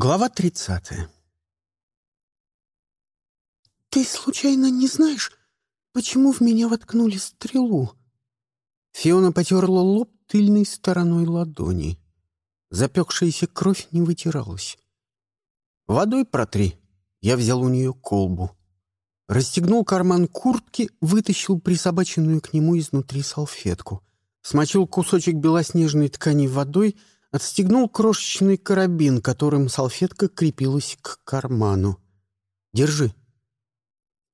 Глава тридцатая. «Ты случайно не знаешь, почему в меня воткнули стрелу?» Фиона потерла лоб тыльной стороной ладони. Запекшаяся кровь не вытиралась. «Водой протри». Я взял у нее колбу. Расстегнул карман куртки, вытащил присобаченную к нему изнутри салфетку. Смочил кусочек белоснежной ткани водой — отстегнул крошечный карабин, которым салфетка крепилась к карману. «Держи».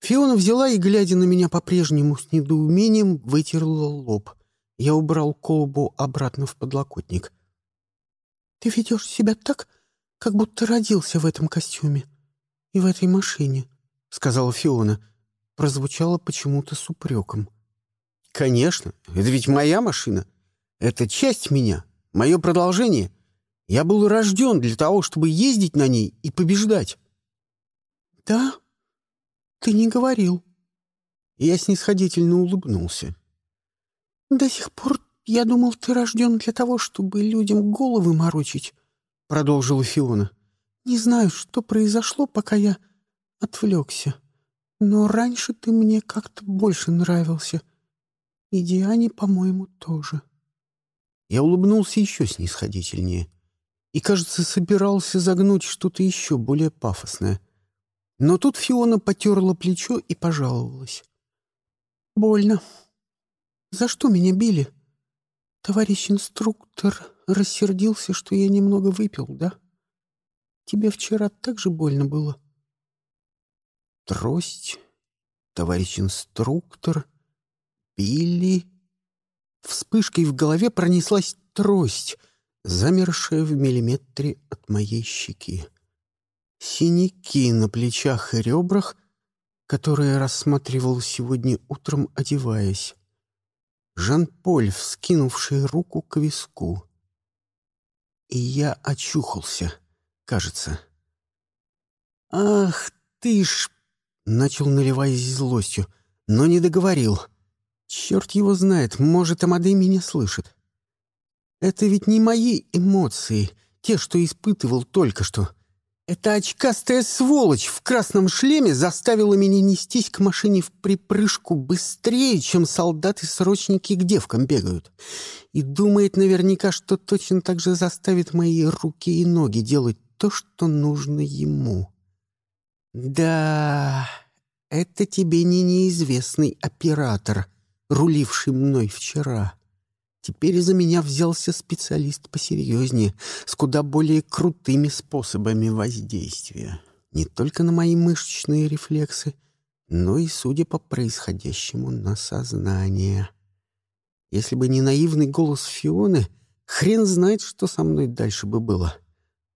Фиона взяла и, глядя на меня по-прежнему с недоумением, вытерла лоб. Я убрал колбу обратно в подлокотник. «Ты ведешь себя так, как будто родился в этом костюме и в этой машине», — сказала Фиона. Прозвучало почему-то с упреком. «Конечно, это ведь моя машина. Это часть меня, Мое продолжение. Я был рожден для того, чтобы ездить на ней и побеждать. Да, ты не говорил. Я снисходительно улыбнулся. До сих пор я думал, ты рожден для того, чтобы людям головы морочить, продолжила Фиона. Не знаю, что произошло, пока я отвлекся. Но раньше ты мне как-то больше нравился. И Диане, по-моему, тоже. — я улыбнулся еще снисходительнее и, кажется, собирался загнуть что-то еще более пафосное. Но тут Фиона потерла плечо и пожаловалась. «Больно. За что меня били? Товарищ инструктор рассердился, что я немного выпил, да? Тебе вчера так же больно было?» «Трость, товарищ инструктор, били...» Вспышкой в голове пронеслась трость, замершая в миллиметре от моей щеки. Синяки на плечах и ребрах, которые рассматривал сегодня утром, одеваясь. Жан-Поль, вскинувший руку к виску. И я очухался, кажется. «Ах ты ж!» — начал наливаясь злостью, но не договорил — Черт его знает, может, Амадей меня слышит. Это ведь не мои эмоции, те, что испытывал только что. Эта очкастая сволочь в красном шлеме заставила меня нестись к машине в припрыжку быстрее, чем солдаты-срочники к девкам бегают. И думает наверняка, что точно так же заставит мои руки и ноги делать то, что нужно ему. Да, это тебе не неизвестный оператор, руливший мной вчера. Теперь за меня взялся специалист посерьезнее, с куда более крутыми способами воздействия. Не только на мои мышечные рефлексы, но и, судя по происходящему, на сознание. Если бы не наивный голос Фионы, хрен знает, что со мной дальше бы было.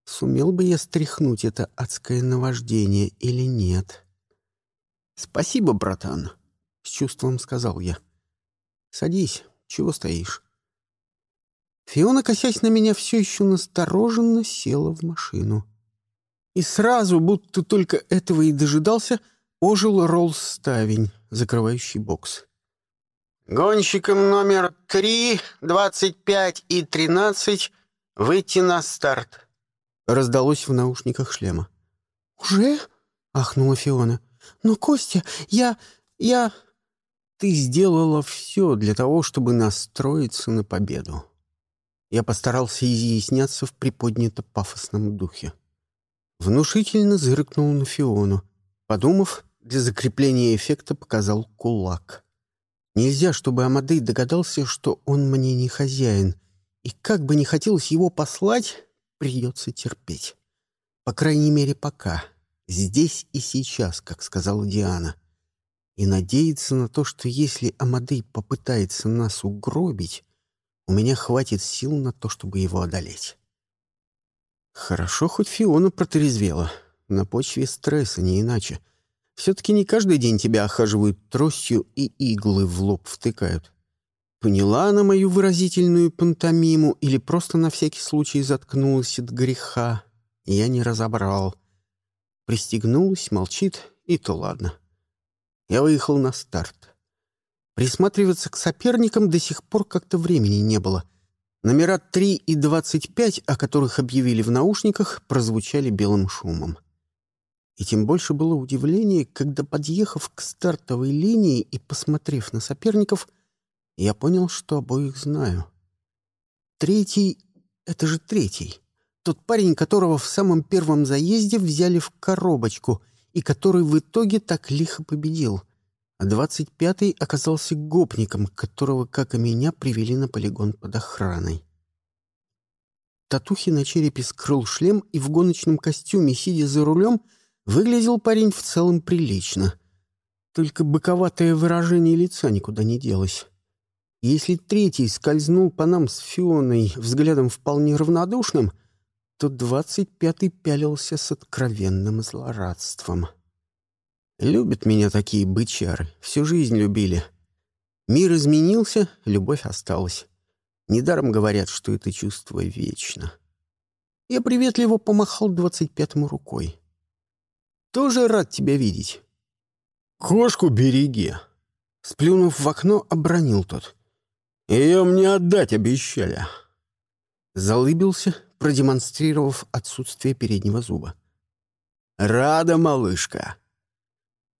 Сумел бы я стряхнуть это адское наваждение или нет? «Спасибо, братан», — с чувством сказал я. Садись, чего стоишь?» Фиона, косясь на меня, все еще настороженно села в машину. И сразу, будто только этого и дожидался, ожил Роллс-ставень, закрывающий бокс. «Гонщикам номер три, двадцать пять и тринадцать выйти на старт», — раздалось в наушниках шлема. «Уже?» — ахнула Фиона. «Но, Костя, я... я...» Ты сделала все для того, чтобы настроиться на победу. Я постарался изъясняться в приподнято-пафосном духе. Внушительно зыркнул на Фиону. Подумав, для закрепления эффекта показал кулак. Нельзя, чтобы Амадей догадался, что он мне не хозяин, и как бы не хотелось его послать, придется терпеть. По крайней мере, пока. Здесь и сейчас, как сказала Диана — и надеяться на то, что если Амадей попытается нас угробить, у меня хватит сил на то, чтобы его одолеть. Хорошо, хоть Фиона протрезвела. На почве стресса, не иначе. Все-таки не каждый день тебя охаживают тростью и иглы в лоб втыкают. Поняла она мою выразительную пантомиму или просто на всякий случай заткнулась от греха? Я не разобрал. Пристегнулась, молчит, и то ладно. — я выехал на старт. Присматриваться к соперникам до сих пор как-то времени не было. Номера 3 и 25, о которых объявили в наушниках, прозвучали белым шумом. И тем больше было удивление, когда, подъехав к стартовой линии и посмотрев на соперников, я понял, что обоих знаю. Третий — это же третий. Тот парень, которого в самом первом заезде взяли в коробочку и который в итоге так лихо победил. А двадцать пятый оказался гопником, которого, как и меня, привели на полигон под охраной. Татухи на черепе скрыл шлем и в гоночном костюме, сидя за рулем — Выглядел парень в целом прилично. Только боковатое выражение лица никуда не делось. Если третий скользнул по нам с Фионой взглядом вполне равнодушным, то двадцать пятый пялился с откровенным злорадством. Любят меня такие бычары, всю жизнь любили. Мир изменился, любовь осталась. Недаром говорят, что это чувство вечно. Я приветливо помахал двадцать пятому рукой. Тоже рад тебя видеть». «Кошку береги!» Сплюнув в окно, обронил тот. «Ее мне отдать обещали». Залыбился, продемонстрировав отсутствие переднего зуба. «Рада, малышка!»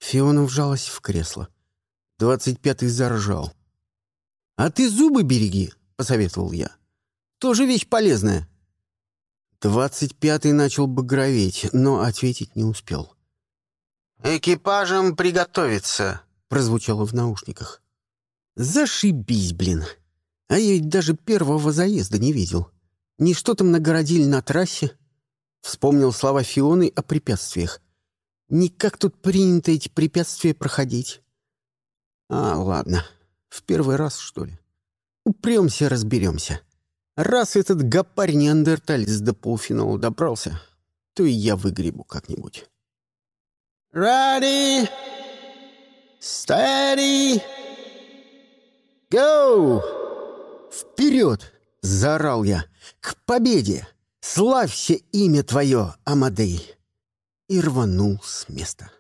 Фиона вжалась в кресло. Двадцать пятый заржал. «А ты зубы береги», — посоветовал я. «Тоже вещь полезная». Двадцать пятый начал багроветь, но ответить не успел. «Экипажам приготовиться», — прозвучало в наушниках. «Зашибись, блин! А я ведь даже первого заезда не видел. Не что там нагородили на трассе?» Вспомнил слова Фионы о препятствиях. «Не как тут принято эти препятствия проходить». «А, ладно. В первый раз, что ли? Упремся, разберемся. Раз этот гопарь-неандерталец до полуфинала добрался, то и я выгребу как-нибудь». Ready, steady, go! Вперед! Заорал я. К победе! Славься имя твое, Амадей! И рванул с места.